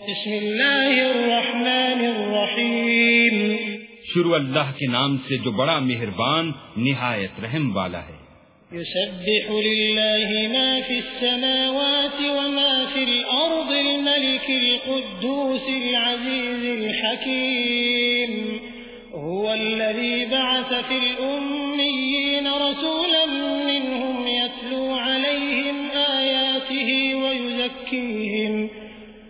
بسم اللہ الرحمن الرحیم۔ شروع اللہ کے نام سے جو بڑا مہربان نہایت رحم والا ہے۔ يسبح لله ما في السماوات وما في الأرض الملك القدوس العزيز الحكيم هو الذي بعث في الأميين رسولا منهم يتلو عليهم آياته ويزكيهم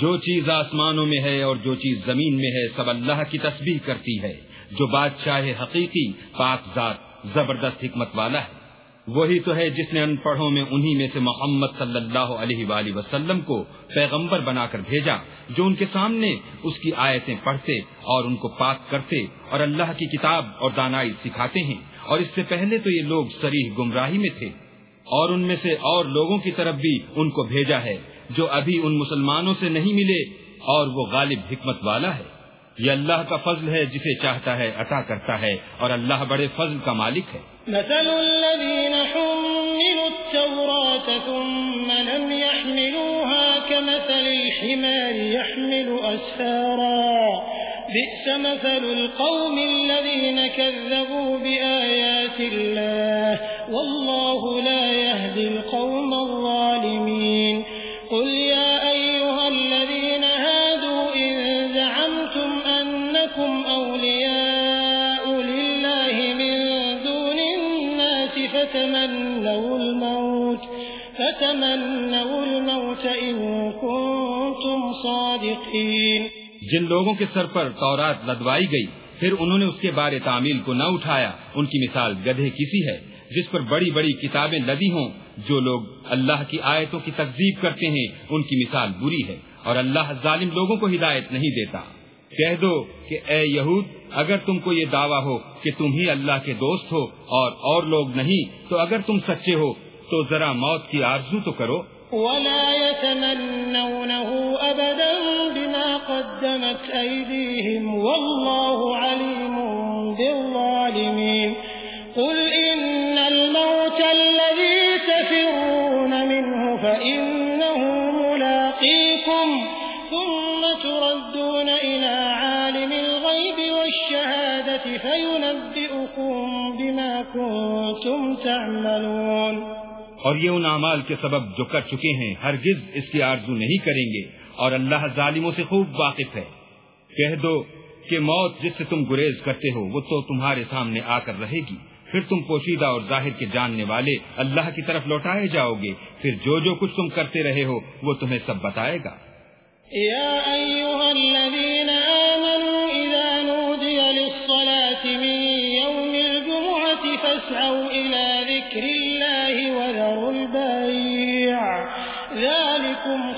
جو چیز آسمانوں میں ہے اور جو چیز زمین میں ہے، سب اللہ کی تسبیح کرتی ہے۔ جو بادشاہ حقیقی، پاک ذات، زبردست حکمت والا ہے۔ وہی تو ہے جس نے ان پڑھوں میں، انہی میں سے محمد صلی اللہ علیہ وآلہ وسلم کو پیغمبر بنا کر بھیجا، جو ان کے سامنے اس کی آیتیں پڑھتے اور ان کو پاک کرتے اور اللہ کی کتاب اور دانائی سکھاتے ہیں۔ اور اس سے پہلے تو یہ لوگ سریح گمراہی میں تھے۔ اور ان میں سے اور لوگوں کی طرف بھی ان کو بھیجا ہے۔ جو ابھی ان مسلمانوں سے نہیں ملے اور وہ غالب حکمت والا ہے۔ یہ اللہ کا فضل ہے جسے چاہتا ہے، عطا کرتا ہے اور اللہ بڑے فضل کا مالک ہے۔ مثل الذين حملوا التوراة ثم لم يحملوها كمثل الحمار يحمل أسفارا۔ بئس مثل القوم الذين كذبوا بآيات الله والله لا فتمنوا الموت فتمنوا الموت إن كنتم صادقين. جن لوگوں کے سر پر تورات لدوائی گئی، پھر انہوں نے اس کے بارے تعمیل کو نہ اٹھایا۔ ان کی مثال گدھے کسی ہے، جس پر بڑی بڑی کتابیں لدی ہوں۔ جو لوگ اللہ کی آیتوں کی تکزیب کرتے ہیں، ان کی مثال بری ہے، اور اللہ ظالم لوگوں کو ہدایت نہیں دیتا۔ کہہ دو کہ اے یہود، اگر تم کو یہ دعویٰ ہو کہ تم ہی اللہ کے دوست ہو اور اور لوگ نہیں، تو اگر تم سچے ہو، تو ذرا موت کی آرزو تو کرو۔ ولا يتمنونه أبدا بما قدمت أيديهم والله عليم بالظالمين۔ كنتم تعملون۔ اور یہ ان اعمال کے سبب جو کر چکے ہیں ہرگز اس کی آرزو نہیں کریں گے۔ اور اللہ ظالموں سے خوب واقف ہے۔ کہہ دو کہ موت جس سے تم گریز کرتے ہو وہ تو تمہارے سامنے آ کر رہے گی۔ پھر تم پوشیدہ اور ظاہر کے جاننے والے اللہ کی طرف لوٹائے جاؤ گے۔ پھر جو جو کچھ تم کرتے رہے ہو وہ تمہیں سب بتائے گا۔ يا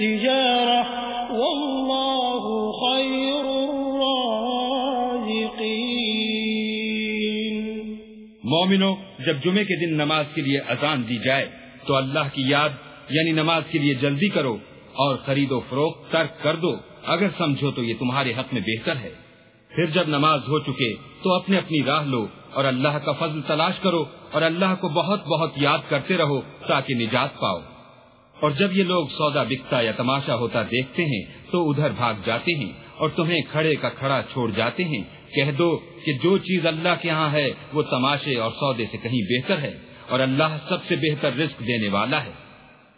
التجارة والله خير الرازقين. مومنو، جب جمعے کے دن نماز کے لیے اذان دی جائے، تو اللہ کی یاد یعنی نماز کے لیے جلدی کرو اور خرید و فروخت ترک کر دو۔ اگر سمجھو تو یہ تمہارے حق میں بہتر ہے۔ پھر جب نماز ہو چکے، تو اپنے اپنی راہ لو اور اللہ کا فضل تلاش کرو اور اللہ کو بہت بہت یاد کرتے رہو تاکہ نجات پاؤ۔ اور جب یہ لوگ سودا بکتا یا تماشا ہوتا دیکھتے ہیں، تو ادھر بھاگ جاتے ہیں اور تمہیں کھڑے کا کھڑا چھوڑ جاتے ہیں۔ کہہ دو کہ جو چیز اللہ کے ہاں ہے، وہ تماشے اور سودے سے کہیں بہتر ہے اور اللہ سب سے بہتر رزق دینے والا ہے۔